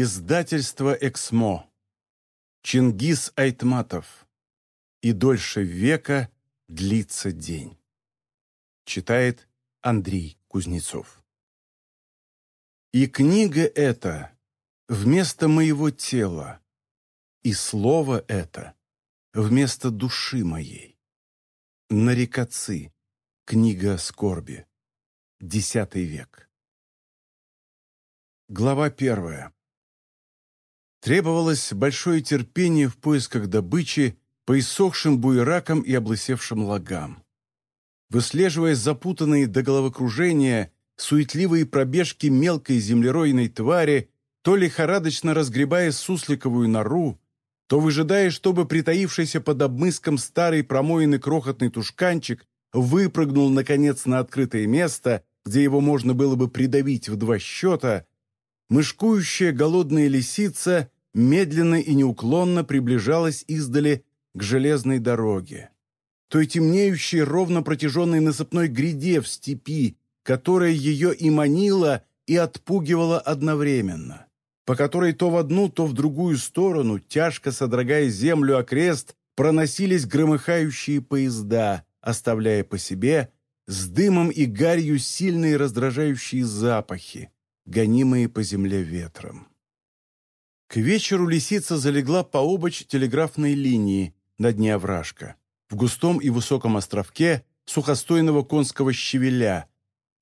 Издательство «Эксмо». Чингис Айтматов. И дольше века длится день. Читает Андрей Кузнецов. И книга эта вместо моего тела, и слово это вместо души моей. Нарекоцы. Книга скорби. Десятый век. Глава первая. Требовалось большое терпение в поисках добычи по иссохшим буеракам и облысевшим лагам. Выслеживая запутанные до головокружения, суетливые пробежки мелкой землеройной твари, то лихорадочно разгребая сусликовую нору, то выжидая, чтобы притаившийся под обмыском старый промоенный крохотный тушканчик выпрыгнул, наконец, на открытое место, где его можно было бы придавить в два счета, мышкующая голодная лисица медленно и неуклонно приближалась издали к железной дороге, той темнеющей ровно протяженной насыпной гряде в степи, которая ее и манила, и отпугивала одновременно, по которой то в одну, то в другую сторону, тяжко содрогая землю окрест, проносились громыхающие поезда, оставляя по себе с дымом и гарью сильные раздражающие запахи, гонимые по земле ветром. К вечеру лисица залегла по обочь телеграфной линии на дне овражка, в густом и высоком островке сухостойного конского щавеля,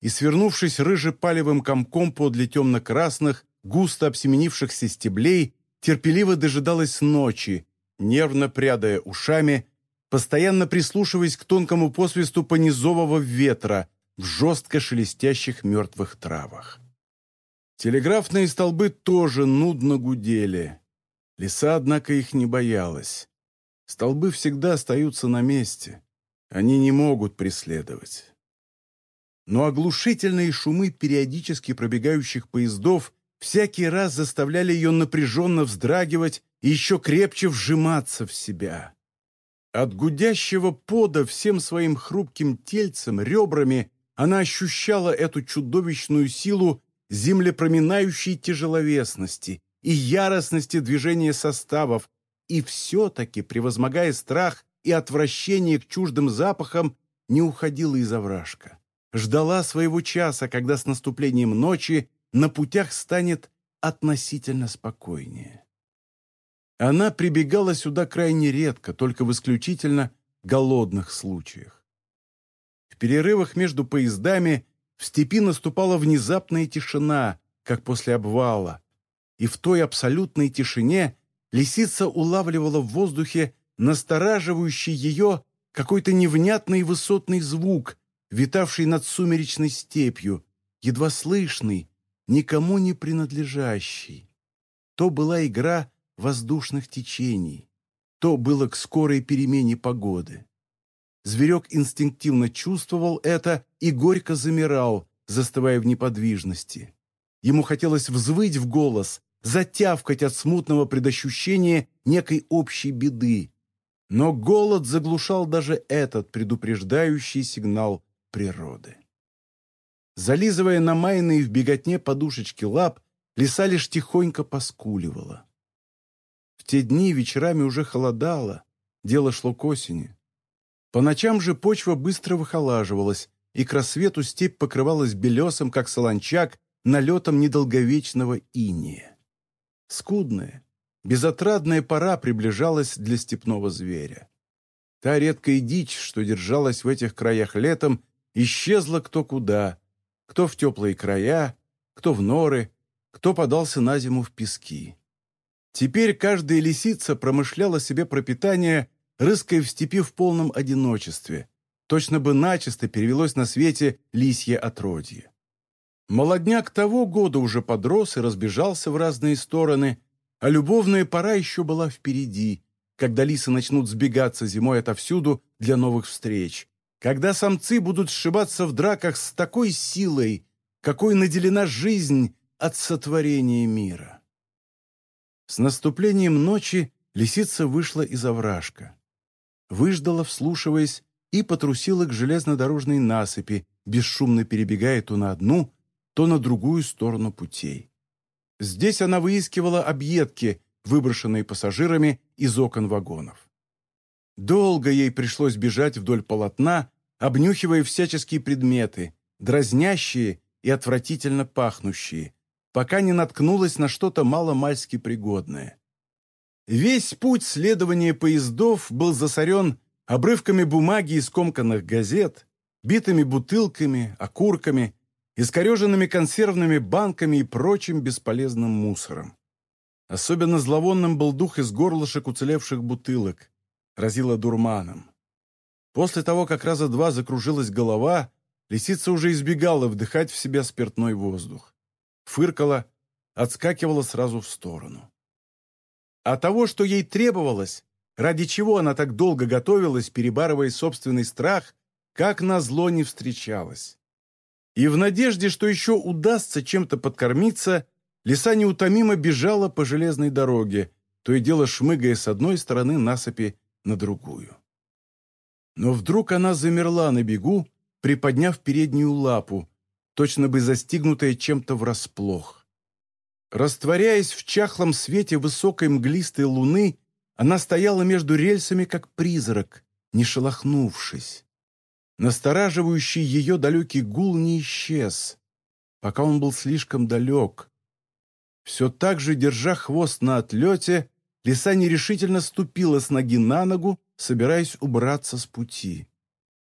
и, свернувшись рыже-палевым комком подле темно-красных, густо обсеменившихся стеблей, терпеливо дожидалась ночи, нервно прядая ушами, постоянно прислушиваясь к тонкому посвисту понизового ветра в жестко шелестящих мертвых травах. Телеграфные столбы тоже нудно гудели. Лиса, однако, их не боялась. Столбы всегда остаются на месте. Они не могут преследовать. Но оглушительные шумы периодически пробегающих поездов всякий раз заставляли ее напряженно вздрагивать и еще крепче вжиматься в себя. От гудящего пода всем своим хрупким тельцем, ребрами, она ощущала эту чудовищную силу землепроминающей тяжеловесности и яростности движения составов, и все-таки, превозмогая страх и отвращение к чуждым запахам, не уходила из овражка. Ждала своего часа, когда с наступлением ночи на путях станет относительно спокойнее. Она прибегала сюда крайне редко, только в исключительно голодных случаях. В перерывах между поездами в степи наступала внезапная тишина, как после обвала, и в той абсолютной тишине лисица улавливала в воздухе настораживающий ее какой-то невнятный высотный звук, витавший над сумеречной степью, едва слышный, никому не принадлежащий. То была игра воздушных течений, то было к скорой перемене погоды. Зверек инстинктивно чувствовал это и горько замирал, застывая в неподвижности. Ему хотелось взвыть в голос, затявкать от смутного предощущения некой общей беды. Но голод заглушал даже этот предупреждающий сигнал природы. Зализывая намаянные в беготне подушечки лап, лиса лишь тихонько поскуливала. В те дни вечерами уже холодало, дело шло к осени. По ночам же почва быстро выхолаживалась, и к рассвету степь покрывалась белесом, как солончак, налетом недолговечного иния. Скудная, безотрадная пора приближалась для степного зверя. Та редкая дичь, что держалась в этих краях летом, исчезла кто куда, кто в теплые края, кто в норы, кто подался на зиму в пески. Теперь каждая лисица промышляла себе пропитание рыская в степи в полном одиночестве. Точно бы начисто перевелось на свете лисье отродье. Молодняк того года уже подрос и разбежался в разные стороны, а любовная пора еще была впереди, когда лисы начнут сбегаться зимой отовсюду для новых встреч, когда самцы будут сшибаться в драках с такой силой, какой наделена жизнь от сотворения мира. С наступлением ночи лисица вышла из овражка выждала, вслушиваясь, и потрусила к железнодорожной насыпи, бесшумно перебегая то на одну, то на другую сторону путей. Здесь она выискивала объедки, выброшенные пассажирами из окон вагонов. Долго ей пришлось бежать вдоль полотна, обнюхивая всяческие предметы, дразнящие и отвратительно пахнущие, пока не наткнулась на что-то маломальски пригодное. Весь путь следования поездов был засорен обрывками бумаги и скомканных газет, битыми бутылками, окурками, искореженными консервными банками и прочим бесполезным мусором. Особенно зловонным был дух из горлышек уцелевших бутылок, разило дурманом. После того, как раза два закружилась голова, лисица уже избегала вдыхать в себя спиртной воздух. Фыркала, отскакивала сразу в сторону. А того, что ей требовалось, ради чего она так долго готовилась, перебарывая собственный страх, как назло не встречалась. И в надежде, что еще удастся чем-то подкормиться, лиса неутомимо бежала по железной дороге, то и дело шмыгая с одной стороны насыпи на другую. Но вдруг она замерла на бегу, приподняв переднюю лапу, точно бы застигнутая чем-то врасплох. Растворяясь в чахлом свете высокой мглистой луны, она стояла между рельсами, как призрак, не шелохнувшись. Настораживающий ее далекий гул не исчез, пока он был слишком далек. Все так же, держа хвост на отлете, лиса нерешительно ступила с ноги на ногу, собираясь убраться с пути.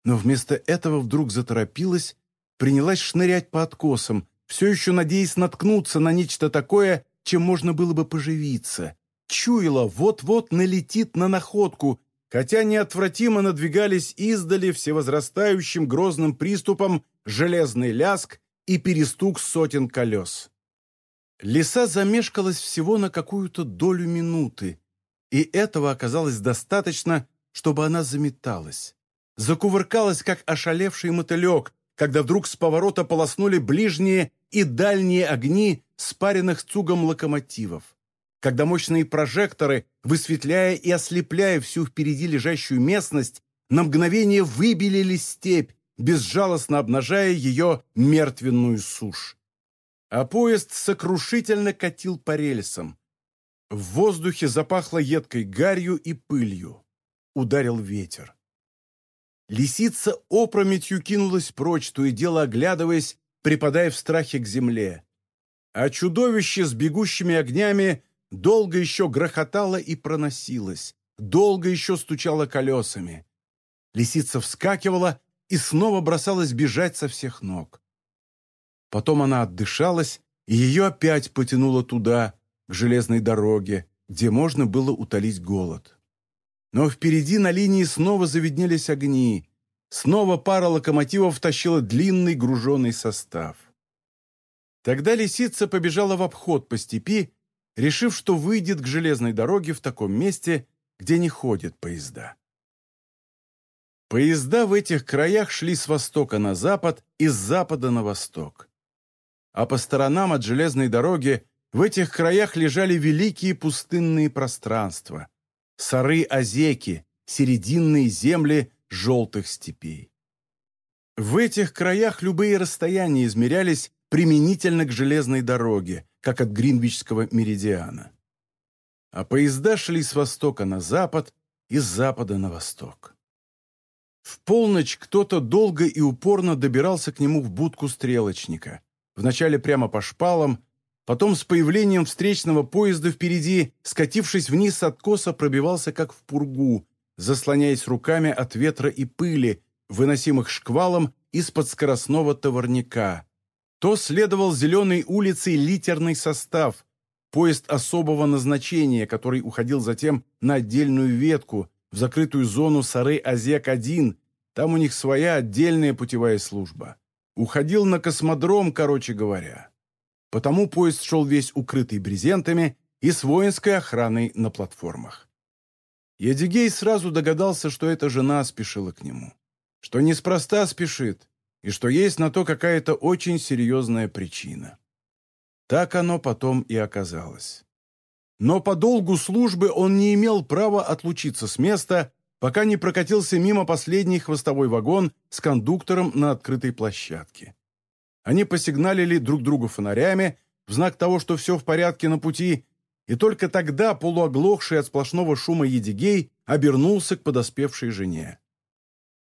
Но вместо этого вдруг заторопилась, принялась шнырять по откосам, все еще надеясь наткнуться на нечто такое, чем можно было бы поживиться. Чуяла, вот-вот налетит на находку, хотя неотвратимо надвигались издали всевозрастающим грозным приступом железный ляск и перестук сотен колес. Лиса замешкалась всего на какую-то долю минуты, и этого оказалось достаточно, чтобы она заметалась. Закувыркалась, как ошалевший мотылек, когда вдруг с поворота полоснули ближние и дальние огни спаренных цугом локомотивов. Когда мощные прожекторы, высветляя и ослепляя всю впереди лежащую местность, на мгновение выбелили степь, безжалостно обнажая ее мертвенную сушь. А поезд сокрушительно катил по рельсам. В воздухе запахло едкой гарью и пылью. Ударил ветер. Лисица опрометью кинулась прочь, то и дело оглядываясь, припадая в страхе к земле. А чудовище с бегущими огнями долго еще грохотало и проносилось, долго еще стучало колесами. Лисица вскакивала и снова бросалась бежать со всех ног. Потом она отдышалась, и ее опять потянуло туда, к железной дороге, где можно было утолить голод. Но впереди на линии снова заведнелись огни. Снова пара локомотивов тащила длинный груженный состав. Тогда лисица побежала в обход по степи, решив, что выйдет к железной дороге в таком месте, где не ходят поезда. Поезда в этих краях шли с востока на запад и с запада на восток. А по сторонам от железной дороги в этих краях лежали великие пустынные пространства, сары-озеки, серединные земли желтых степей. В этих краях любые расстояния измерялись применительно к железной дороге, как от Гринвичского меридиана. А поезда шли с востока на запад и с запада на восток. В полночь кто-то долго и упорно добирался к нему в будку стрелочника, вначале прямо по шпалам, Потом с появлением встречного поезда впереди, скатившись вниз с откоса, пробивался как в пургу, заслоняясь руками от ветра и пыли, выносимых шквалом из-под скоростного товарняка. То следовал зеленой улицей литерный состав, поезд особого назначения, который уходил затем на отдельную ветку, в закрытую зону Сары-Азек-1, там у них своя отдельная путевая служба. Уходил на космодром, короче говоря потому поезд шел весь укрытый брезентами и с воинской охраной на платформах. Едигей сразу догадался, что эта жена спешила к нему, что неспроста спешит, и что есть на то какая-то очень серьезная причина. Так оно потом и оказалось. Но по долгу службы он не имел права отлучиться с места, пока не прокатился мимо последний хвостовой вагон с кондуктором на открытой площадке. Они посигналили друг другу фонарями, в знак того, что все в порядке на пути, и только тогда полуоглохший от сплошного шума Едигей обернулся к подоспевшей жене.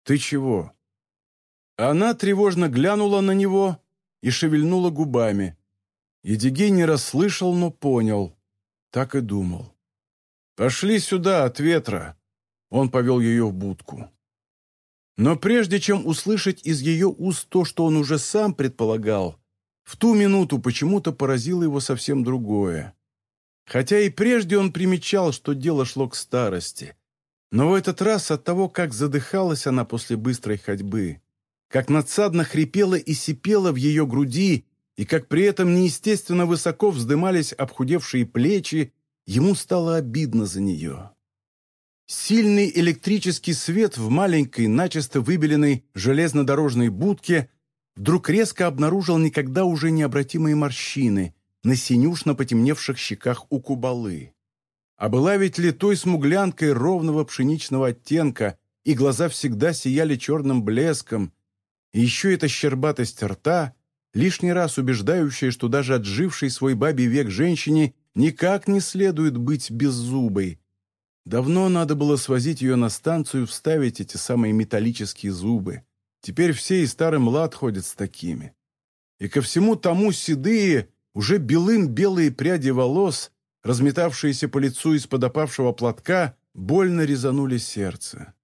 «Ты чего?» Она тревожно глянула на него и шевельнула губами. Едигей не расслышал, но понял. Так и думал. «Пошли сюда, от ветра!» Он повел ее в будку. Но прежде чем услышать из ее уст то, что он уже сам предполагал, в ту минуту почему-то поразило его совсем другое. Хотя и прежде он примечал, что дело шло к старости. Но в этот раз от того, как задыхалась она после быстрой ходьбы, как надсадно хрипела и сипела в ее груди, и как при этом неестественно высоко вздымались обхудевшие плечи, ему стало обидно за нее. Сильный электрический свет в маленькой, начисто выбеленной железнодорожной будке вдруг резко обнаружил никогда уже необратимые морщины на синюшно потемневших щеках у кубалы. А была ведь литой смуглянкой ровного пшеничного оттенка, и глаза всегда сияли черным блеском, и еще эта щербатость рта, лишний раз убеждающая, что даже отжившей свой бабий век женщине никак не следует быть беззубой, Давно надо было свозить ее на станцию и вставить эти самые металлические зубы. Теперь все и старый млад ходят с такими. И ко всему тому седые, уже белым-белые пряди волос, разметавшиеся по лицу из-под опавшего платка, больно резанули сердце.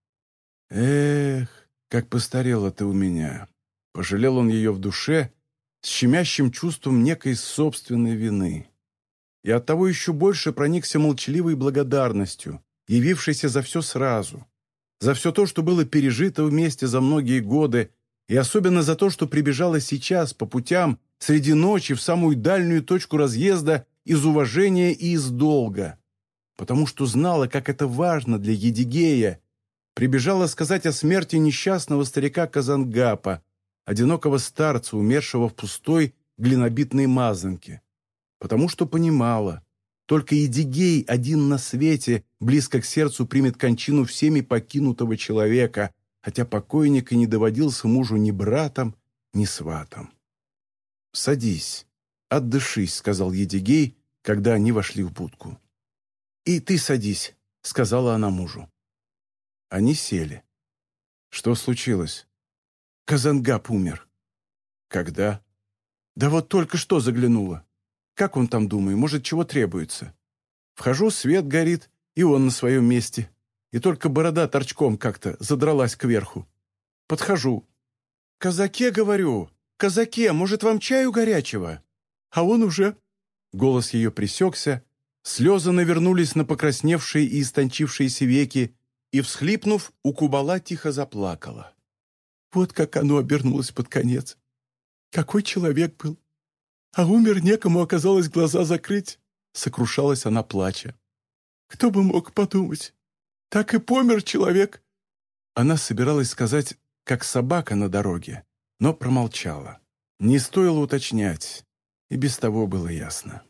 «Эх, как постарела ты у меня!» Пожалел он ее в душе с щемящим чувством некой собственной вины. И оттого еще больше проникся молчаливой благодарностью, явившийся за все сразу, за все то, что было пережито вместе за многие годы, и особенно за то, что прибежала сейчас по путям среди ночи в самую дальнюю точку разъезда из уважения и из долга, потому что знала, как это важно для Едигея, прибежала сказать о смерти несчастного старика Казангапа, одинокого старца, умершего в пустой глинобитной мазанке, потому что понимала, только Едигей один на свете близко к сердцу примет кончину всеми покинутого человека, хотя покойник и не доводился мужу ни братом, ни сватом. «Садись, отдышись», — сказал Едигей, когда они вошли в будку. «И ты садись», — сказала она мужу. Они сели. Что случилось? Казангап умер. Когда? Да вот только что заглянула. Как он там, думаю, может, чего требуется? Вхожу, свет горит, и он на своем месте. И только борода торчком как-то задралась кверху. Подхожу. «Казаке, говорю, казаке, может, вам чаю горячего?» А он уже... Голос ее присекся, слезы навернулись на покрасневшие и истончившиеся веки, и, всхлипнув, у Кубала тихо заплакала. Вот как оно обернулось под конец. Какой человек был! А умер некому оказалось глаза закрыть. Сокрушалась она, плача. Кто бы мог подумать? Так и помер человек. Она собиралась сказать, как собака на дороге, но промолчала. Не стоило уточнять, и без того было ясно.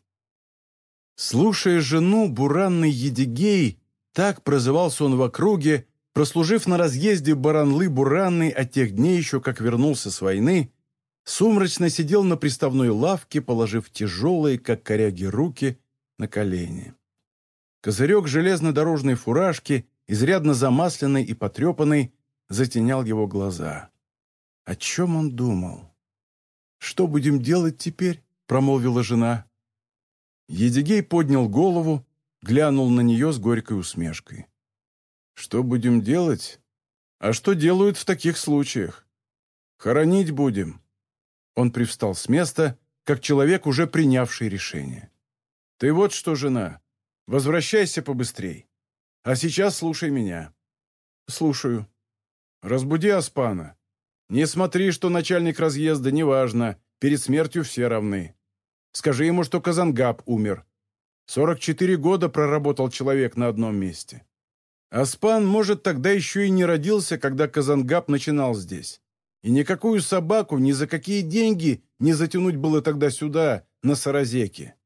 Слушая жену, буранный Едигей, так прозывался он в округе, прослужив на разъезде Баранлы-Буранный от тех дней еще, как вернулся с войны, сумрачно сидел на приставной лавке, положив тяжелые, как коряги, руки на колени. Козырек железнодорожной фуражки, изрядно замасленный и потрепанный, затенял его глаза. О чем он думал? «Что будем делать теперь?» — промолвила жена. Едигей поднял голову, глянул на нее с горькой усмешкой. «Что будем делать? А что делают в таких случаях? Хоронить будем. Он привстал с места, как человек, уже принявший решение. «Ты вот что, жена, возвращайся побыстрей. А сейчас слушай меня». «Слушаю». «Разбуди Аспана. Не смотри, что начальник разъезда, неважно, перед смертью все равны. Скажи ему, что Казангаб умер. 44 года проработал человек на одном месте. Аспан, может, тогда еще и не родился, когда Казангаб начинал здесь. И никакую собаку ни за какие деньги не затянуть было тогда сюда, на Саразеке.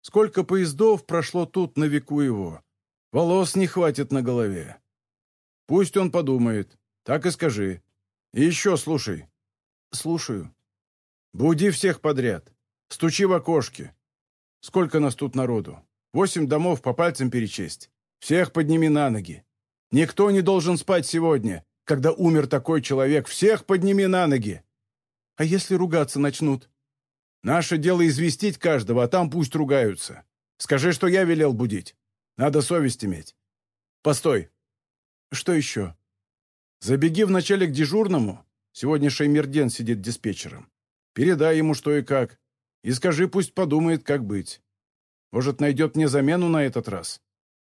Сколько поездов прошло тут на веку его. Волос не хватит на голове. Пусть он подумает. Так и скажи. И еще слушай. Слушаю. Буди всех подряд. Стучи в окошки. Сколько нас тут народу? Восемь домов по пальцам перечесть. Всех подними на ноги. Никто не должен спать сегодня, когда умер такой человек. Всех подними на ноги. А если ругаться начнут? Наше дело известить каждого, а там пусть ругаются. Скажи, что я велел будить. Надо совесть иметь. Постой. Что еще? Забеги вначале к дежурному. Сегодня Шеймерден сидит диспетчером. Передай ему, что и как. И скажи, пусть подумает, как быть. Может, найдет мне замену на этот раз.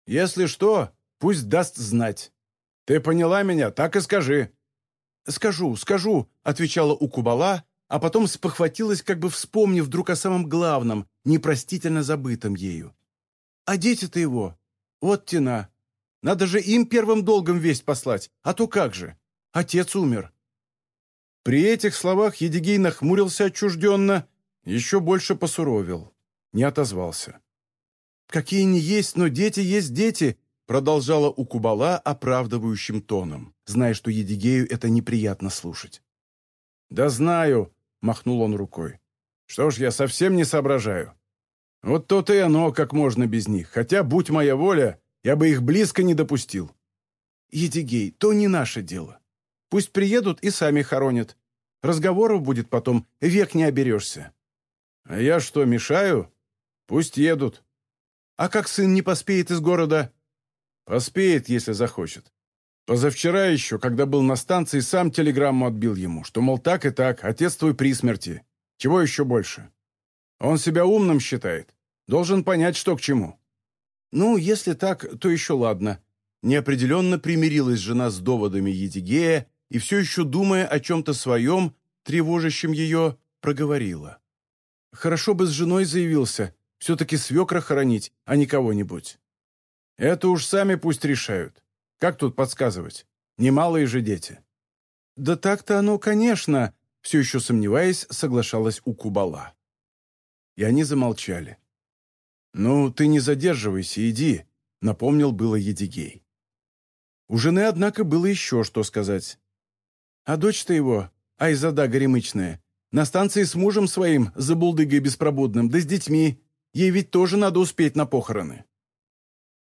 Если что, пусть даст знать. Ты поняла меня? Так и скажи». «Скажу, скажу», — отвечала Укубала, а потом спохватилась, как бы вспомнив вдруг о самом главном, непростительно забытом ею. «А дети-то его? Вот тена. Надо же им первым долгом весть послать, а то как же? Отец умер». При этих словах Едигей нахмурился отчужденно, еще больше посуровил, не отозвался. «Какие не есть, но дети есть дети», продолжала Укубала оправдывающим тоном, зная, что Едигею это неприятно слушать. «Да знаю», — махнул он рукой. «Что ж, я совсем не соображаю. Вот то-то и оно, как можно без них. Хотя, будь моя воля, я бы их близко не допустил». «Едигей, то не наше дело. Пусть приедут и сами хоронят. Разговоров будет потом, век не оберешься». «А я что, мешаю? Пусть едут». «А как сын не поспеет из города?» «Поспеет, если захочет. Позавчера еще, когда был на станции, сам телеграмму отбил ему, что, мол, так и так, отец твой при смерти. Чего еще больше? Он себя умным считает. Должен понять, что к чему. Ну, если так, то еще ладно. Неопределенно примирилась жена с доводами Едигея и все еще, думая о чем-то своем, тревожащем ее, проговорила. Хорошо бы с женой заявился, все-таки свекра хоронить, а не кого-нибудь. Это уж сами пусть решают. Как тут подсказывать? Немалые же дети. Да так-то оно, конечно, все еще сомневаясь, соглашалась у Кубала. И они замолчали. «Ну, ты не задерживайся, иди», — напомнил было Едигей. У жены, однако, было еще что сказать. «А дочь-то его, Айзада Горемычная, на станции с мужем своим, за булдыгой беспробудным, да с детьми. Ей ведь тоже надо успеть на похороны».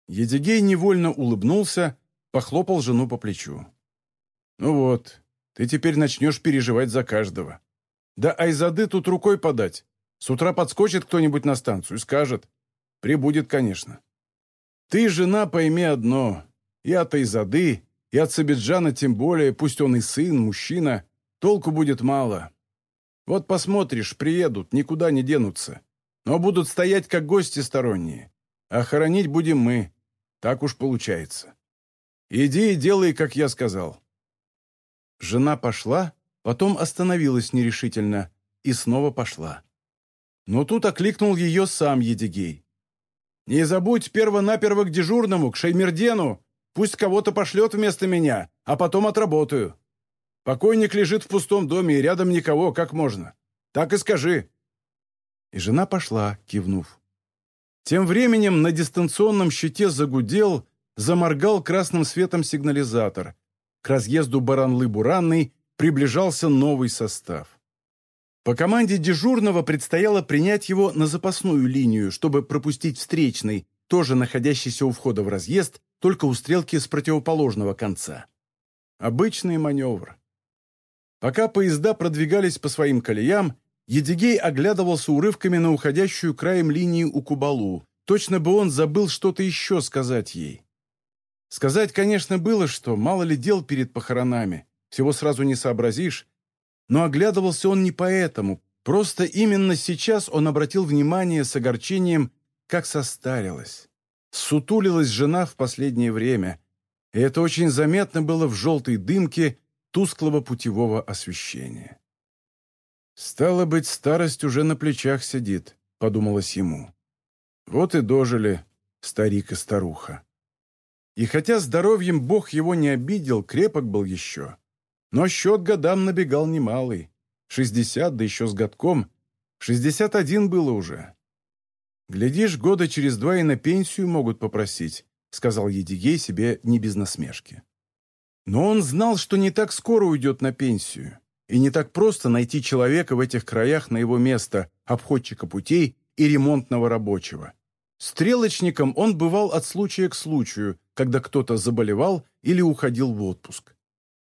Едигей невольно улыбнулся, похлопал жену по плечу. «Ну вот, ты теперь начнешь переживать за каждого. Да Айзады тут рукой подать. С утра подскочит кто-нибудь на станцию, скажет. Прибудет, конечно. Ты, жена, пойми одно. И от Айзады, и от Сабиджана тем более, пусть он и сын, мужчина, толку будет мало. Вот посмотришь, приедут, никуда не денутся. Но будут стоять, как гости сторонние. А хоронить будем мы. Так уж получается. Иди и делай, как я сказал». Жена пошла, потом остановилась нерешительно и снова пошла. Но тут окликнул ее сам Едигей. «Не забудь перво-наперво к дежурному, к Шеймердену. Пусть кого-то пошлет вместо меня, а потом отработаю. Покойник лежит в пустом доме, и рядом никого, как можно. Так и скажи». И жена пошла, кивнув. Тем временем на дистанционном щите загудел, заморгал красным светом сигнализатор. К разъезду Баранлы-Буранной приближался новый состав. По команде дежурного предстояло принять его на запасную линию, чтобы пропустить встречный, тоже находящийся у входа в разъезд, только у стрелки с противоположного конца. Обычный маневр. Пока поезда продвигались по своим колеям, Едигей оглядывался урывками на уходящую краем линии у Кубалу. Точно бы он забыл что-то еще сказать ей. Сказать, конечно, было, что мало ли дел перед похоронами, всего сразу не сообразишь, но оглядывался он не поэтому, просто именно сейчас он обратил внимание с огорчением, как состарилась. Сутулилась жена в последнее время, и это очень заметно было в желтой дымке тусклого путевого освещения. «Стало быть, старость уже на плечах сидит», — подумалось ему. «Вот и дожили старик и старуха». И хотя здоровьем Бог его не обидел, крепок был еще. Но счет годам набегал немалый. Шестьдесят, да еще с годком. Шестьдесят один было уже. «Глядишь, года через два и на пенсию могут попросить», сказал Едигей себе не без насмешки. Но он знал, что не так скоро уйдет на пенсию, и не так просто найти человека в этих краях на его место, обходчика путей и ремонтного рабочего. Стрелочником он бывал от случая к случаю, когда кто-то заболевал или уходил в отпуск.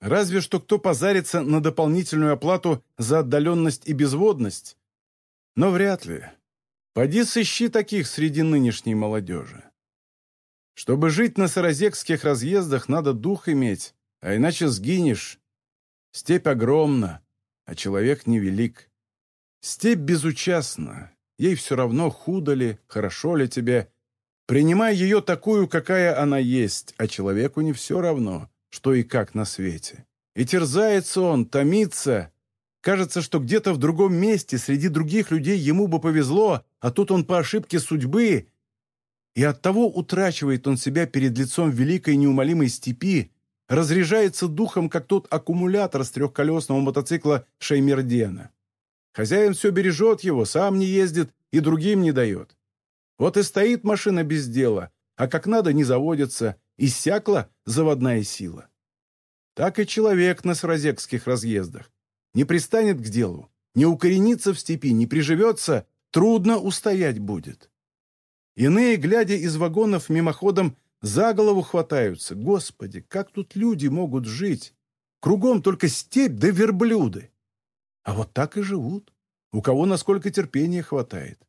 Разве что кто позарится на дополнительную оплату за отдаленность и безводность. Но вряд ли. Поди сыщи таких среди нынешней молодежи. Чтобы жить на саразекских разъездах, надо дух иметь, а иначе сгинешь. Степь огромна, а человек невелик. Степь безучастна, ей все равно, худо ли, хорошо ли тебе. Принимай ее такую, какая она есть, а человеку не все равно, что и как на свете. И терзается он, томится. Кажется, что где-то в другом месте, среди других людей ему бы повезло, а тут он по ошибке судьбы. И оттого утрачивает он себя перед лицом великой неумолимой степи, разряжается духом, как тот аккумулятор с трехколесного мотоцикла Шеймердена. Хозяин все бережет его, сам не ездит и другим не дает. Вот и стоит машина без дела, а как надо не заводится, иссякла заводная сила. Так и человек на сразекских разъездах. Не пристанет к делу, не укоренится в степи, не приживется, трудно устоять будет. Иные, глядя из вагонов мимоходом, за голову хватаются. Господи, как тут люди могут жить? Кругом только степь да верблюды. А вот так и живут. У кого насколько терпения хватает.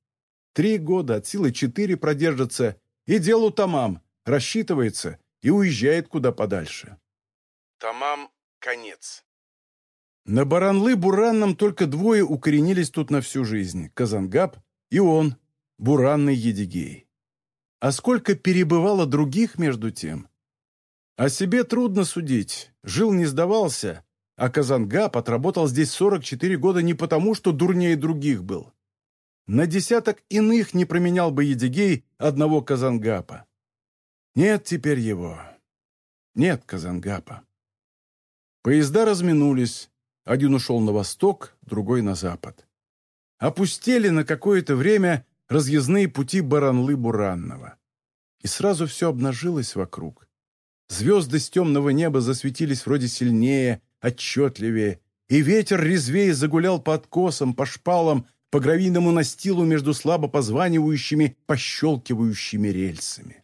Три года, от силы четыре продержатся, и делу тамам, рассчитывается и уезжает куда подальше. Тамам — конец. На Баранлы-Буранном только двое укоренились тут на всю жизнь — Казангаб и он, Буранный Едигей. А сколько перебывало других между тем? О себе трудно судить, жил не сдавался, а Казангап отработал здесь 44 года не потому, что дурнее других был. На десяток иных не променял бы Едигей одного Казангапа. Нет теперь его. Нет Казангапа. Поезда разминулись. Один ушел на восток, другой на запад. Опустели на какое-то время разъездные пути Баранлы-Буранного. И сразу все обнажилось вокруг. Звезды с темного неба засветились вроде сильнее, отчетливее, и ветер резвее загулял по откосам, по шпалам, по гравийному настилу между слабо позванивающими, пощелкивающими рельсами.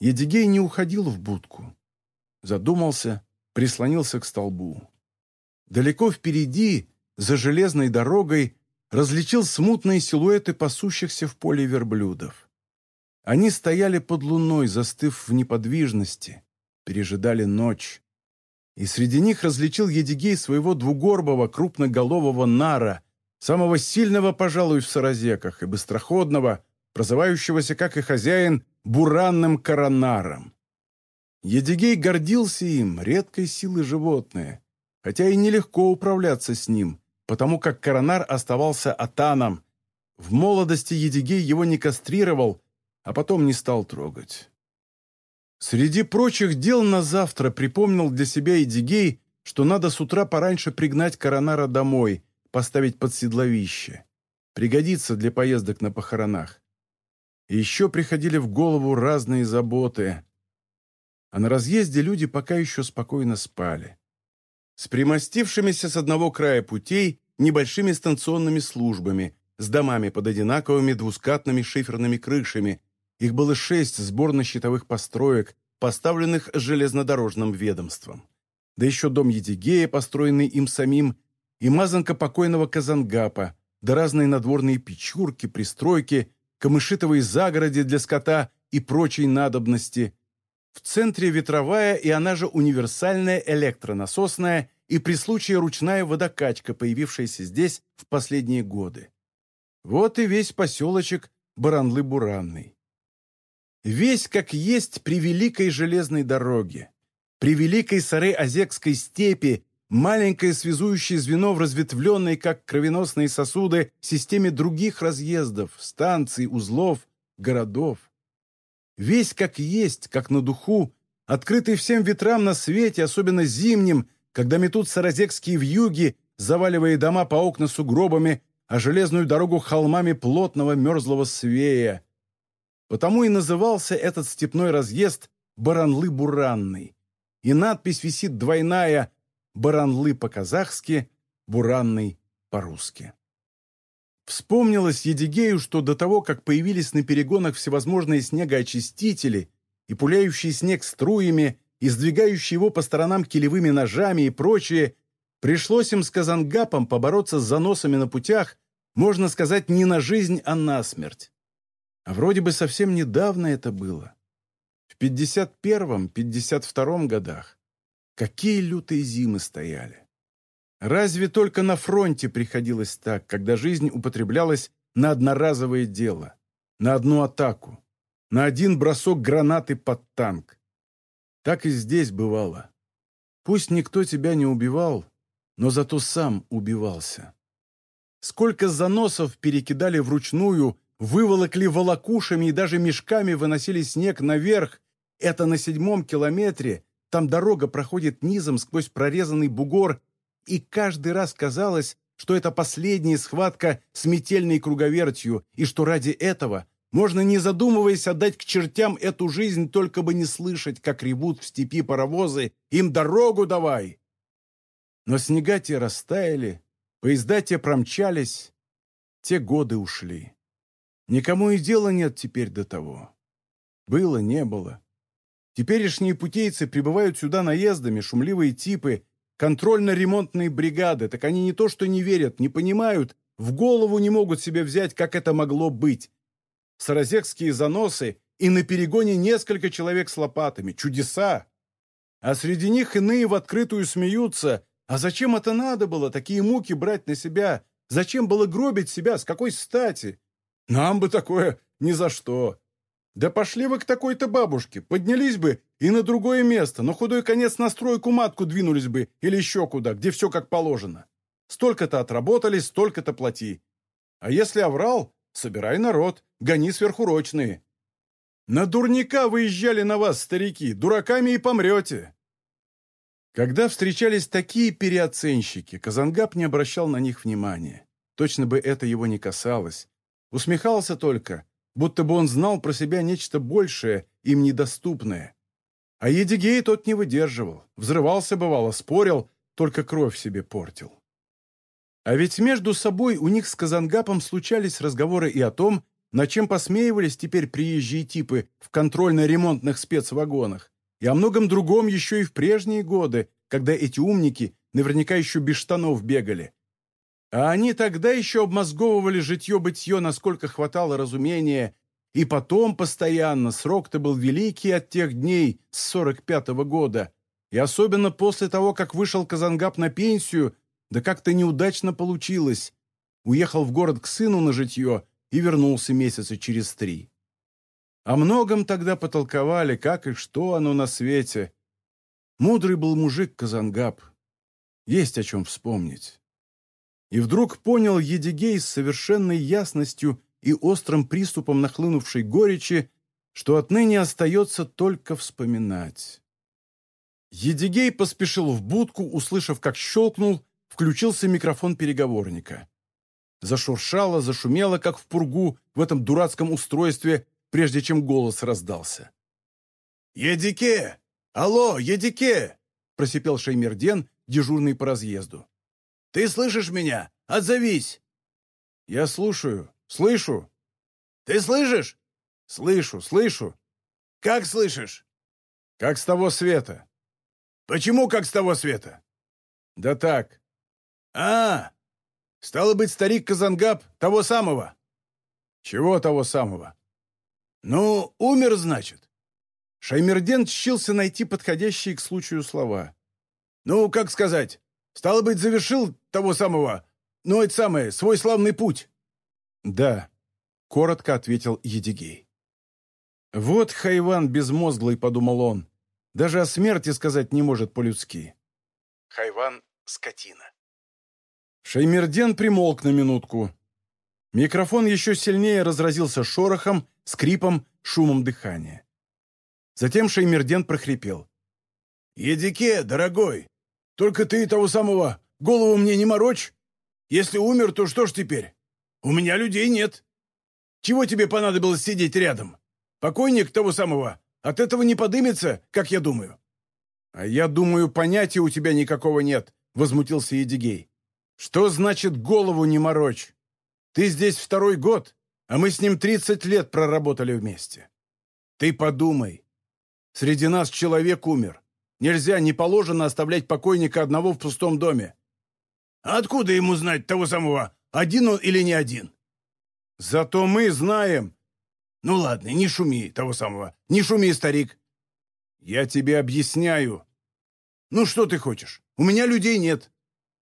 Едигей не уходил в будку. Задумался, прислонился к столбу. Далеко впереди, за железной дорогой, различил смутные силуэты пасущихся в поле верблюдов. Они стояли под луной, застыв в неподвижности, пережидали ночь и среди них различил Едигей своего двугорбого крупноголового нара, самого сильного, пожалуй, в саразеках, и быстроходного, прозывающегося, как и хозяин, буранным коронаром. Едигей гордился им, редкой силы животное, хотя и нелегко управляться с ним, потому как коронар оставался атаном. В молодости Едигей его не кастрировал, а потом не стал трогать. Среди прочих дел на завтра припомнил для себя Эдигей, что надо с утра пораньше пригнать коронара домой, поставить под седловище. Пригодится для поездок на похоронах. Еще приходили в голову разные заботы. А на разъезде люди пока еще спокойно спали. С примостившимися с одного края путей небольшими станционными службами, с домами под одинаковыми двускатными шиферными крышами, их было шесть сборно-щитовых построек, поставленных железнодорожным ведомством. Да еще дом Едигея, построенный им самим, и мазанка покойного Казангапа, да разные надворные печурки, пристройки, камышитовые загороди для скота и прочей надобности. В центре ветровая и она же универсальная электронасосная и при случае ручная водокачка, появившаяся здесь в последние годы. Вот и весь поселочек Баранлы-Буранный весь как есть при великой железной дороге, при великой Сары-Озекской степи, маленькое связующее звено в разветвленной, как кровеносные сосуды, системе других разъездов, станций, узлов, городов. Весь как есть, как на духу, открытый всем ветрам на свете, особенно зимним, когда метут саразекские вьюги, заваливая дома по окна сугробами, а железную дорогу холмами плотного мерзлого свея, Потому и назывался этот степной разъезд Баранлы-Буранный. И надпись висит двойная «Баранлы» по-казахски, «Буранный» по-русски. Вспомнилось Едигею, что до того, как появились на перегонах всевозможные снегоочистители и пуляющий снег струями, и сдвигающие его по сторонам килевыми ножами и прочее, пришлось им с Казангапом побороться с заносами на путях, можно сказать, не на жизнь, а на смерть. А вроде бы совсем недавно это было. В 51-м, 52-м годах. Какие лютые зимы стояли. Разве только на фронте приходилось так, когда жизнь употреблялась на одноразовое дело, на одну атаку, на один бросок гранаты под танк. Так и здесь бывало. Пусть никто тебя не убивал, но зато сам убивался. Сколько заносов перекидали вручную, выволокли волокушами и даже мешками выносили снег наверх, это на седьмом километре, там дорога проходит низом сквозь прорезанный бугор и каждый раз казалось, что это последняя схватка с метельной круговертью, и что ради этого можно, не задумываясь, отдать к чертям эту жизнь, только бы не слышать, как ревут в степи паровозы «Им дорогу давай!». Но снега те растаяли, поезда те промчались, те годы ушли. Никому и дела нет теперь до того. Было, не было. Теперешние путейцы прибывают сюда наездами, шумливые типы, Контрольно-ремонтные бригады, так они не то что не верят, не понимают, в голову не могут себе взять, как это могло быть. Саразекские заносы и на перегоне несколько человек с лопатами. Чудеса! А среди них иные в открытую смеются. А зачем это надо было, такие муки брать на себя? Зачем было гробить себя? С какой стати? Нам бы такое ни за что. Да пошли вы к такой-то бабушке, поднялись бы и на другое место, на худой конец на стройку матку двинулись бы или еще куда, где все как положено. Столько-то отработали, столько-то плати. А если оврал, собирай народ, гони сверхурочные. На дурника выезжали на вас, старики, дураками и помрете. Когда встречались такие переоценщики, Казангап не обращал на них внимания. Точно бы это его не касалось. Усмехался только, будто бы он знал про себя нечто большее, им недоступное. А Едигей тот не выдерживал, взрывался бывало, спорил, только кровь себе портил. А ведь между собой у них с Казангапом случались разговоры и о том, над чем посмеивались теперь приезжие типы в контрольно-ремонтных спецвагонах, и о многом другом еще и в прежние годы, когда эти умники наверняка еще без штанов бегали, а они тогда еще обмозговывали житье-бытье, насколько хватало разумения, и потом постоянно, срок-то был великий от тех дней с 45-го года, и особенно после того, как вышел Казангап на пенсию, да как-то неудачно получилось. Уехал в город к сыну на житье и вернулся месяца через три. О многом тогда потолковали, как и что оно на свете. Мудрый был мужик Казангап. Есть о чем вспомнить. И вдруг понял Едигей с совершенной ясностью и острым приступом нахлынувшей горечи, что отныне остается только вспоминать. Едигей поспешил в будку, услышав, как щелкнул, включился микрофон переговорника. Зашуршало, зашумело, как в пургу, в этом дурацком устройстве, прежде чем голос раздался. «Едике! Алло, Едике!» – просипел Шеймерден, дежурный по разъезду. Ты слышишь меня? Отзовись!» «Я слушаю. Слышу». «Ты слышишь?» «Слышу, слышу». «Как слышишь?» «Как с того света». «Почему как с того света?» «Да так». «А, стало быть, старик Казангаб того самого». «Чего того самого?» «Ну, умер, значит». Шаймерден тщился найти подходящие к случаю слова. «Ну, как сказать, Стало быть, завершил того самого, ну, это самое, свой славный путь?» «Да», — коротко ответил Едигей. «Вот хайван безмозглый», — подумал он, — «даже о смерти сказать не может по-людски». Хайван — скотина. Шаймерден примолк на минутку. Микрофон еще сильнее разразился шорохом, скрипом, шумом дыхания. Затем Шаймерден прохрипел. «Едике, дорогой, только ты того самого голову мне не морочь. Если умер, то что ж теперь? У меня людей нет. Чего тебе понадобилось сидеть рядом? Покойник того самого от этого не подымется, как я думаю». «А я думаю, понятия у тебя никакого нет», — возмутился Едигей. «Что значит голову не морочь? Ты здесь второй год, а мы с ним 30 лет проработали вместе. Ты подумай. Среди нас человек умер. Нельзя, не положено оставлять покойника одного в пустом доме. Откуда ему знать того самого, один он или не один? Зато мы знаем. Ну ладно, не шуми того самого. Не шуми, старик. Я тебе объясняю. Ну что ты хочешь? У меня людей нет.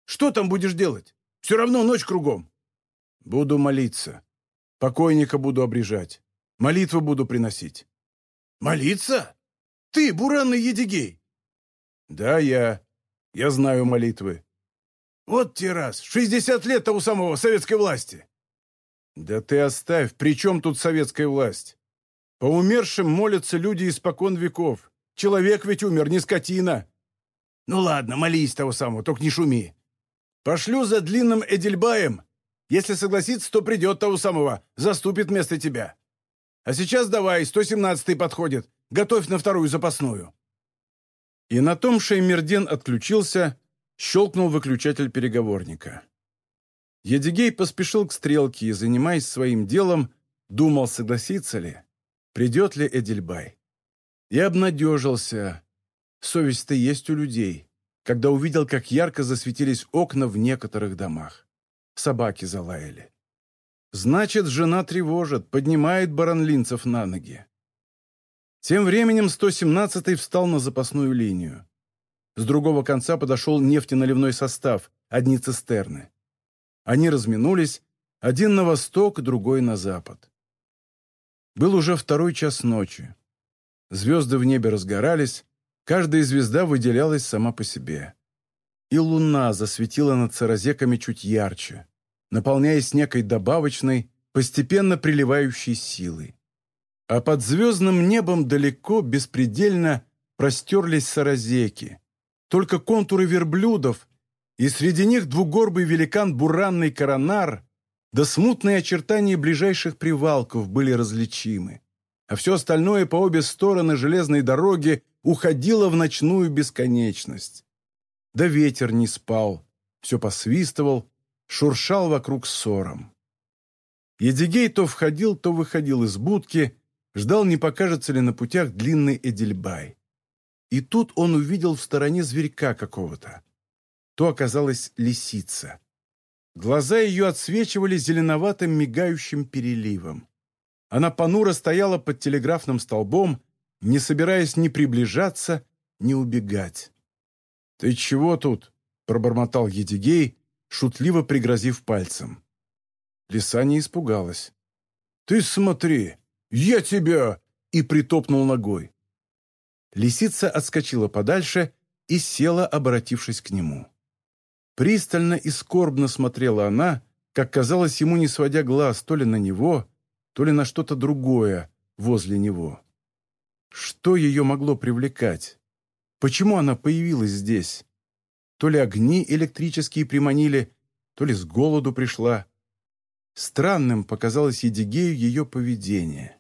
Что там будешь делать? Все равно ночь кругом. Буду молиться. Покойника буду обрежать. Молитву буду приносить. Молиться? Ты, буранный Едигей? Да, я. Я знаю молитвы. Вот те раз. Шестьдесят лет того самого советской власти. Да ты оставь. При чем тут советская власть? По умершим молятся люди испокон веков. Человек ведь умер, не скотина. Ну ладно, молись того самого, только не шуми. Пошлю за длинным Эдельбаем. Если согласится, то придет того самого, заступит вместо тебя. А сейчас давай, 117-й подходит. Готовь на вторую запасную». И на том Шеймерден отключился, щелкнул выключатель переговорника. Едигей поспешил к стрелке и, занимаясь своим делом, думал, согласится ли, придет ли Эдельбай. И обнадежился. Совесть-то есть у людей, когда увидел, как ярко засветились окна в некоторых домах. Собаки залаяли. Значит, жена тревожит, поднимает баранлинцев на ноги. Тем временем 117-й встал на запасную линию. С другого конца подошел нефтеналивной состав, одни цистерны. Они разминулись, один на восток, другой на запад. Был уже второй час ночи. Звезды в небе разгорались, каждая звезда выделялась сама по себе. И луна засветила над саразеками чуть ярче, наполняясь некой добавочной, постепенно приливающей силой. А под звездным небом далеко, беспредельно простерлись саразеки, только контуры верблюдов, и среди них двугорбый великан Буранный Коронар, да смутные очертания ближайших привалков были различимы а все остальное по обе стороны железной дороги уходило в ночную бесконечность. Да ветер не спал, все посвистывал, шуршал вокруг ссором. Едигей то входил, то выходил из будки, ждал, не покажется ли на путях длинный Эдельбай. И тут он увидел в стороне зверька какого-то. То оказалась лисица. Глаза ее отсвечивали зеленоватым мигающим переливом. Она понуро стояла под телеграфным столбом, не собираясь ни приближаться, ни убегать. «Ты чего тут?» — пробормотал Едигей, шутливо пригрозив пальцем. Лиса не испугалась. «Ты смотри, я тебя!» и притопнул ногой. Лисица отскочила подальше и села, обратившись к нему. Пристально и скорбно смотрела она, как казалось ему, не сводя глаз то ли на него, то ли на что-то другое возле него. Что ее могло привлекать? Почему она появилась здесь? То ли огни электрические приманили, то ли с голоду пришла. Странным показалось Едигею ее поведение.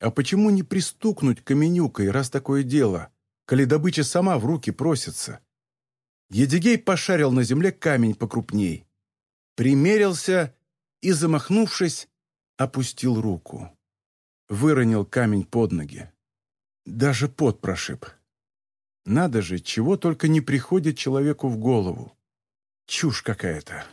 А почему не пристукнуть каменюкой, раз такое дело, коли добыча сама в руки просится? Едигей пошарил на земле камень покрупней, примерился и, замахнувшись, опустил руку. Выронил камень под ноги. Даже пот прошиб. Надо же, чего только не приходит человеку в голову. Чушь какая-то.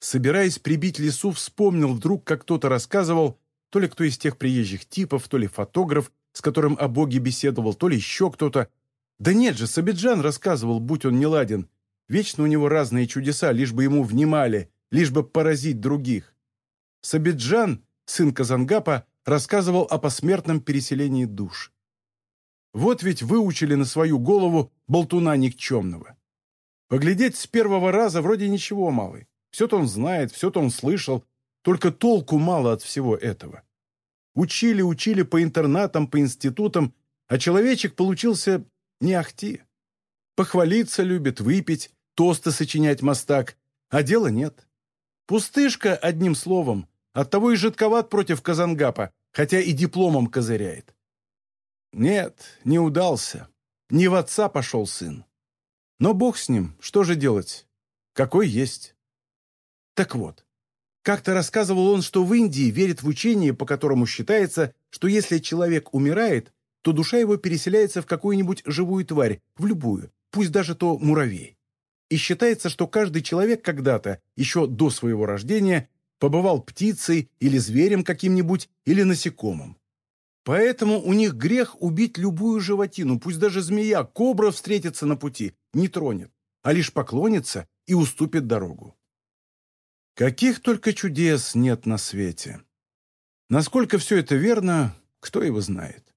Собираясь прибить лесу, вспомнил вдруг, как кто-то рассказывал, то ли кто из тех приезжих типов, то ли фотограф, с которым о Боге беседовал, то ли еще кто-то. Да нет же, Сабиджан рассказывал, будь он неладен. Вечно у него разные чудеса, лишь бы ему внимали, лишь бы поразить других. Сабиджан, сын Казангапа, рассказывал о посмертном переселении душ. Вот ведь выучили на свою голову болтуна никчемного. Поглядеть с первого раза вроде ничего малый. Все-то он знает, все-то он слышал, только толку мало от всего этого. Учили, учили по интернатам, по институтам, а человечек получился не ахти. Похвалиться любит, выпить, тосты сочинять мастак, а дела нет. Пустышка, одним словом, Оттого и жидковат против Казангапа, хотя и дипломом козыряет. Нет, не удался. Не в отца пошел сын. Но бог с ним, что же делать? Какой есть. Так вот, Как-то рассказывал он, что в Индии верят в учение, по которому считается, что если человек умирает, то душа его переселяется в какую-нибудь живую тварь, в любую, пусть даже то муравей. И считается, что каждый человек когда-то, еще до своего рождения, побывал птицей или зверем каким-нибудь, или насекомым. Поэтому у них грех убить любую животину, пусть даже змея, кобра встретится на пути, не тронет, а лишь поклонится и уступит дорогу. Каких только чудес нет на свете. Насколько все это верно, кто его знает.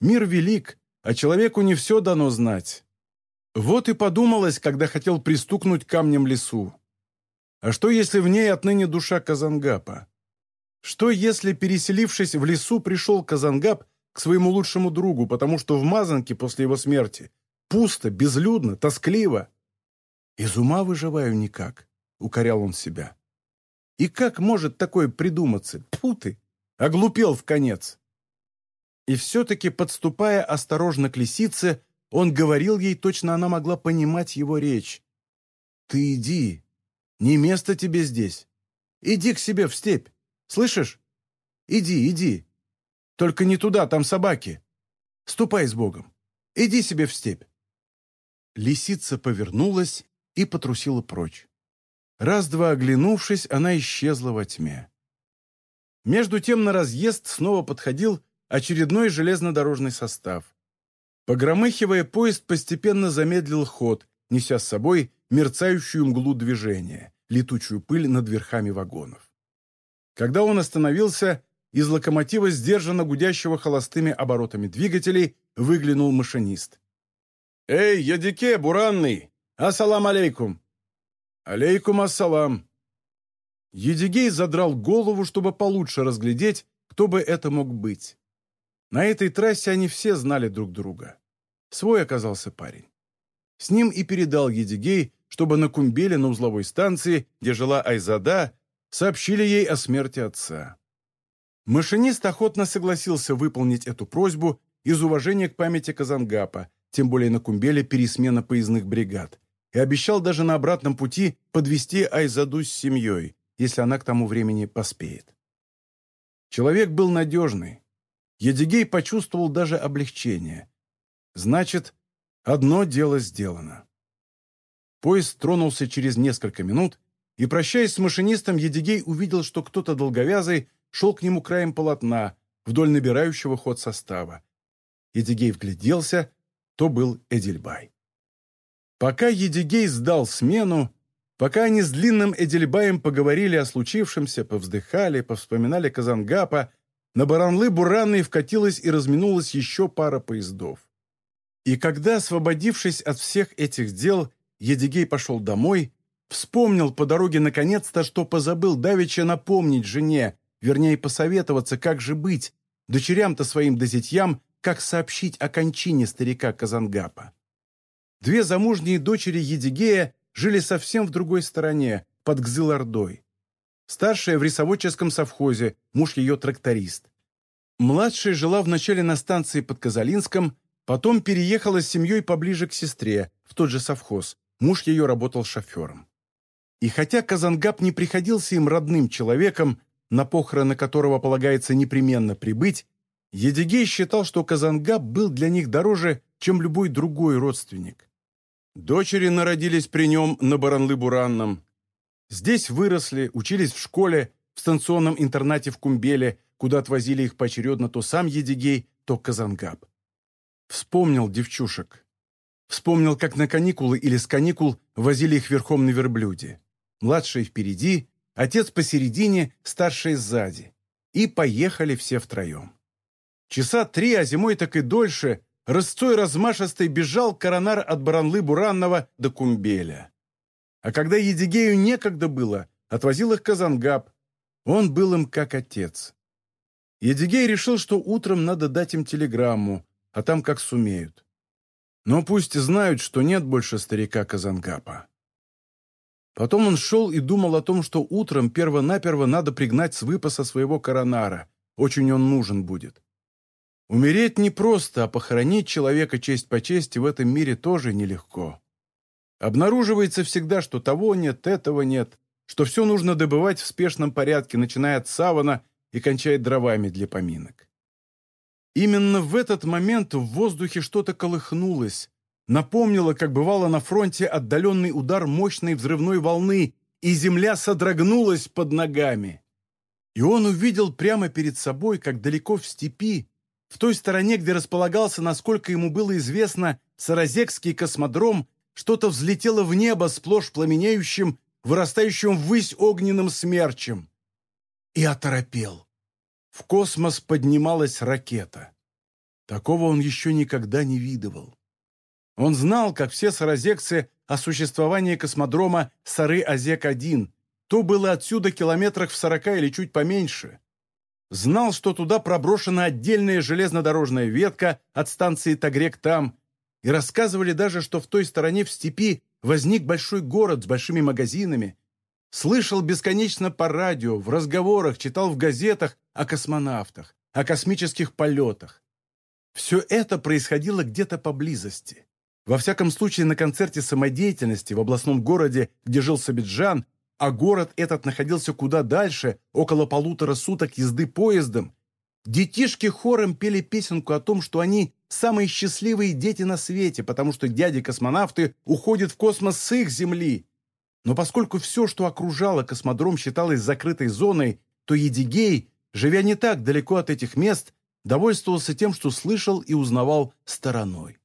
Мир велик, а человеку не все дано знать. Вот и подумалось, когда хотел пристукнуть камнем лесу. А что, если в ней отныне душа Казангапа? Что, если, переселившись в лесу, пришел Казангап к своему лучшему другу, потому что в Мазанке после его смерти пусто, безлюдно, тоскливо? «Из ума выживаю никак», — укорял он себя. И как может такое придуматься? Тьфу ты! Оглупел в конец. И все-таки, подступая осторожно к лисице, он говорил ей, точно она могла понимать его речь. «Ты иди. Не место тебе здесь. Иди к себе в степь. Слышишь? Иди, иди. Только не туда, там собаки. Ступай с Богом. Иди себе в степь». Лисица повернулась и потрусила прочь. Раз-два оглянувшись, она исчезла во тьме. Между тем на разъезд снова подходил очередной железнодорожный состав. Погромыхивая, поезд постепенно замедлил ход, неся с собой мерцающую мглу движения, летучую пыль над верхами вагонов. Когда он остановился, из локомотива, сдержанно гудящего холостыми оборотами двигателей, выглянул машинист. «Эй, Ядике, буранный! Ассалам алейкум! «Алейкум ассалам!» Едигей задрал голову, чтобы получше разглядеть, кто бы это мог быть. На этой трассе они все знали друг друга. Свой оказался парень. С ним и передал Едигей, чтобы на Кумбеле на узловой станции, где жила Айзада, сообщили ей о смерти отца. Машинист охотно согласился выполнить эту просьбу из уважения к памяти Казангапа, тем более на Кумбеле пересмена поездных бригад, и обещал даже на обратном пути подвести Айзаду с семьей, если она к тому времени поспеет. Человек был надежный. Едигей почувствовал даже облегчение. Значит, одно дело сделано. Поезд тронулся через несколько минут, и, прощаясь с машинистом, Едигей увидел, что кто-то долговязый шел к нему краем полотна, вдоль набирающего ход состава. Едигей вгляделся, то был Эдильбай. Пока Едигей сдал смену, пока они с длинным Эдельбаем поговорили о случившемся, повздыхали, повспоминали Казангапа, на Баранлы-Буранной вкатилась и разминулась еще пара поездов. И когда, освободившись от всех этих дел, Едигей пошел домой, вспомнил по дороге наконец-то, что позабыл давеча напомнить жене, вернее, посоветоваться, как же быть, дочерям-то своим да зятьям, как сообщить о кончине старика Казангапа. Две замужние дочери Едигея жили совсем в другой стороне, под Гзыл-Ордой. Старшая в рисоводческом совхозе, муж ее тракторист. Младшая жила вначале на станции под Казалинском, потом переехала с семьей поближе к сестре, в тот же совхоз. Муж ее работал шофером. И хотя Казангап не приходился им родным человеком, на похороны которого полагается непременно прибыть, Едигей считал, что Казангап был для них дороже, чем любой другой родственник. Дочери народились при нем на Баранлы-Буранном. Здесь выросли, учились в школе, в станционном интернате в Кумбеле, куда отвозили их поочередно то сам Едигей, то Казангаб. Вспомнил девчушек. Вспомнил, как на каникулы или с каникул возили их верхом на верблюде. Младшие впереди, отец посередине, старшие сзади. И поехали все втроем. Часа три, а зимой так и дольше, рысцой размашистой бежал коронар от Баранлы-Буранного до Кумбеля. А когда Едигею некогда было, отвозил их Казангаб. Он был им как отец. Едигей решил, что утром надо дать им телеграмму, а там как сумеют. Но пусть знают, что нет больше старика Казангапа. Потом он шел и думал о том, что утром перво-наперво надо пригнать с выпаса своего коронара. Очень он нужен будет. Умереть непросто, а похоронить человека честь по чести в этом мире тоже нелегко. Обнаруживается всегда, что того нет, этого нет, что все нужно добывать в спешном порядке, начиная от савана и кончая дровами для поминок. Именно в этот момент в воздухе что-то колыхнулось, напомнило, как бывало на фронте, отдаленный удар мощной взрывной волны, и земля содрогнулась под ногами. И он увидел прямо перед собой, как далеко в степи, в той стороне, где располагался, насколько ему было известно, Саразекский космодром, что-то взлетело в небо сплошь пламенеющим, вырастающим ввысь огненным смерчем. И оторопел. В космос поднималась ракета. Такого он еще никогда не видывал. Он знал, как все саразекцы, о существовании космодрома Сары-Азек-1. То было отсюда километрах в сорока или чуть поменьше. Знал, что туда проброшена отдельная железнодорожная ветка от станции Тагрек-Там, и рассказывали даже, что в той стороне в степи возник большой город с большими магазинами. Слышал бесконечно по радио, в разговорах, читал в газетах о космонавтах, о космических полетах. Все это происходило где-то поблизости. Во всяком случае, на концерте самодеятельности в областном городе, где жил Сабиджан, а город этот находился куда дальше, около полутора суток езды поездом, детишки хором пели песенку о том, что они самые счастливые дети на свете, потому что дяди-космонавты уходят в космос с их Земли. Но поскольку все, что окружало космодром, считалось закрытой зоной, то Едигей, живя не так далеко от этих мест, довольствовался тем, что слышал и узнавал стороной.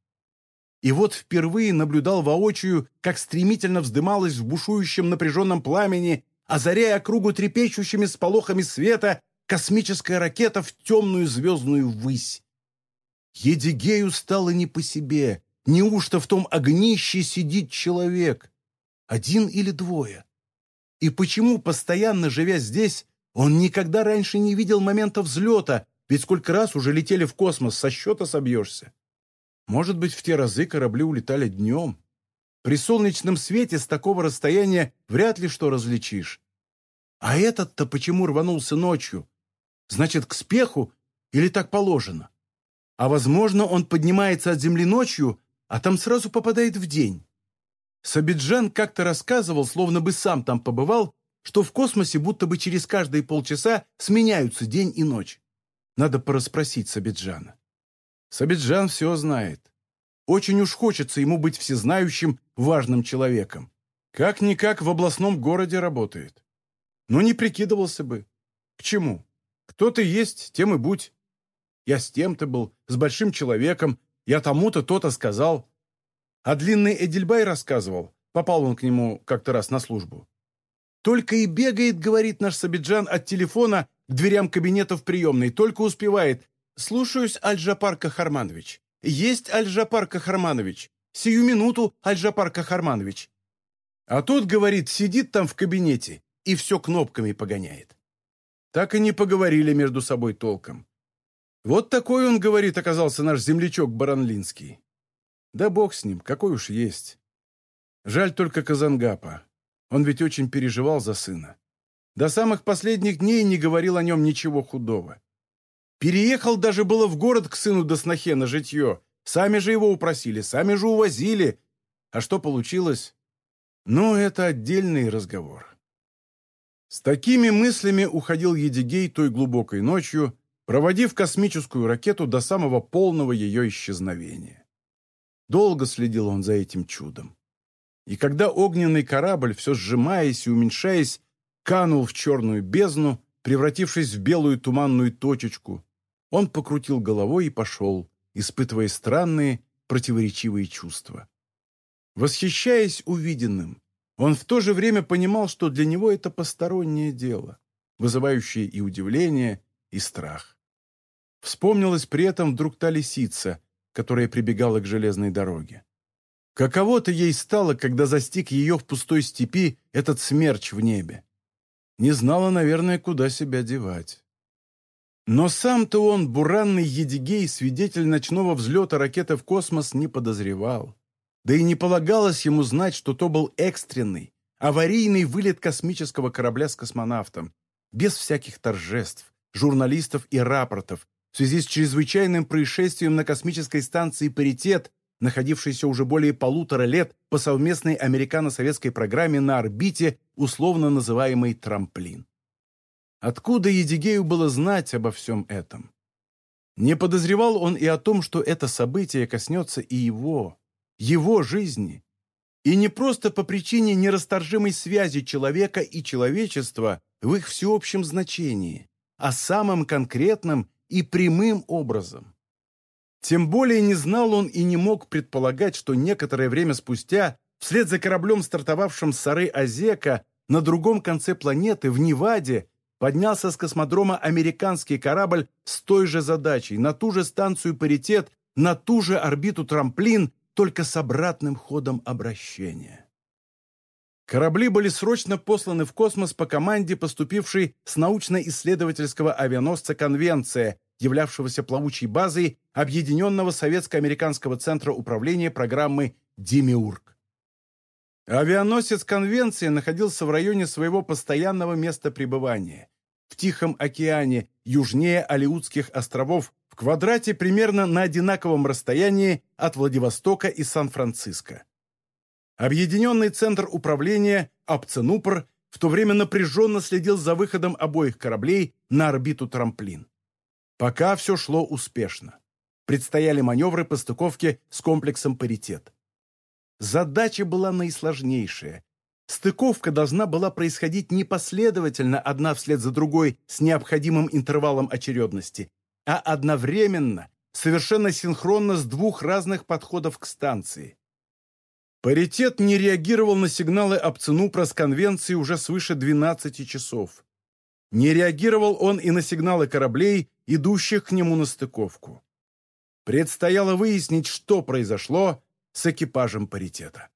И вот впервые наблюдал воочию, как стремительно вздымалась в бушующем напряженном пламени, озаряя округу трепещущими сполохами света, космическая ракета в темную звездную высь. Едигею стало не по себе. Неужто в том огнище сидит человек? Один или двое? И почему, постоянно живя здесь, он никогда раньше не видел момента взлета, ведь сколько раз уже летели в космос, со счета собьешься? Может быть, в те разы корабли улетали днем? При солнечном свете с такого расстояния вряд ли что различишь. А этот-то почему рванулся ночью? Значит, к спеху или так положено? А возможно, он поднимается от земли ночью, а там сразу попадает в день. Сабиджан как-то рассказывал, словно бы сам там побывал, что в космосе будто бы через каждые полчаса сменяются день и ночь. Надо порасспросить Сабиджана. Сабиджан все знает. Очень уж хочется ему быть всезнающим, важным человеком. Как-никак в областном городе работает. Но не прикидывался бы. К чему? Кто ты есть, тем и будь. Я с тем-то был, с большим человеком, я тому-то то-то сказал. А длинный Эдельбай рассказывал, попал он к нему как-то раз на службу. Только и бегает, говорит наш Сабиджан, от телефона к дверям кабинета в приемной, только успевает. Слушаюсь, Аль-Джапар Кахарманович. Есть Аль-Джапар Кахарманович. Сию минуту, Аль-Джапар Кахарманович. А тут, говорит, сидит там в кабинете и все кнопками погоняет. Так и не поговорили между собой толком. Вот такой он, говорит, оказался наш землячок Баранлинский. Да бог с ним, какой уж есть. Жаль только Казангапа. Он ведь очень переживал за сына. До самых последних дней не говорил о нем ничего худого. Переехал даже было в город к сыну до снохе на житье. Сами же его упросили, сами же увозили. А что получилось? Ну, это отдельный разговор. С такими мыслями уходил Едигей той глубокой ночью, проводив космическую ракету до самого полного ее исчезновения. Долго следил он за этим чудом. И когда огненный корабль, все сжимаясь и уменьшаясь, канул в черную бездну, превратившись в белую туманную точечку, он покрутил головой и пошел, испытывая странные, противоречивые чувства. Восхищаясь увиденным, он в то же время понимал, что для него это постороннее дело, вызывающее и удивление, и страх. Вспомнилась при этом вдруг та лисица, которая прибегала к железной дороге. Каково-то ей стало, когда застиг ее в пустой степи этот смерч в небе. Не знала, наверное, куда себя девать. Но сам-то он, буранный Едигей, свидетель ночного взлета ракеты в космос, не подозревал. Да и не полагалось ему знать, что то был экстренный, аварийный вылет космического корабля с космонавтом, без всяких торжеств, журналистов и рапортов, в связи с чрезвычайным происшествием на космической станции «Паритет», находившийся уже более полутора лет по совместной американо-советской программе на орбите, условно называемый «Трамплин». Откуда Едигею было знать обо всем этом? Не подозревал он и о том, что это событие коснется и его, его жизни. И не просто по причине нерасторжимой связи человека и человечества в их всеобщем значении, а самым конкретным и прямым образом. Тем более не знал он и не мог предполагать, что некоторое время спустя, вслед за кораблем, стартовавшим с Сары Азека, на другом конце планеты, в Неваде, поднялся с космодрома американский корабль с той же задачей, на ту же станцию «Паритет», на ту же орбиту «Трамплин», только с обратным ходом обращения. Корабли были срочно посланы в космос по команде, поступившей с научно-исследовательского авианосца «Конвенция», являвшегося плавучей базой Объединенного советско-американского центра управления программы «Демиург». Авианосец «Конвенция» находился в районе своего постоянного места пребывания – в Тихом океане, южнее Алиутских островов, в квадрате примерно на одинаковом расстоянии от Владивостока и Сан-Франциско. Объединенный центр управления Апценупр в то время напряженно следил за выходом обоих кораблей на орбиту «Трамплин». Пока все шло успешно. Предстояли маневры по стыковке с комплексом «Паритет». Задача была наисложнейшая. Стыковка должна была происходить не последовательно, одна вслед за другой, с необходимым интервалом очередности, а одновременно, совершенно синхронно с двух разных подходов к станции. Паритет не реагировал на сигналы Апценупра с конвенции уже свыше 12 часов. Не реагировал он и на сигналы кораблей, идущих к нему на стыковку. Предстояло выяснить, что произошло с экипажем паритета.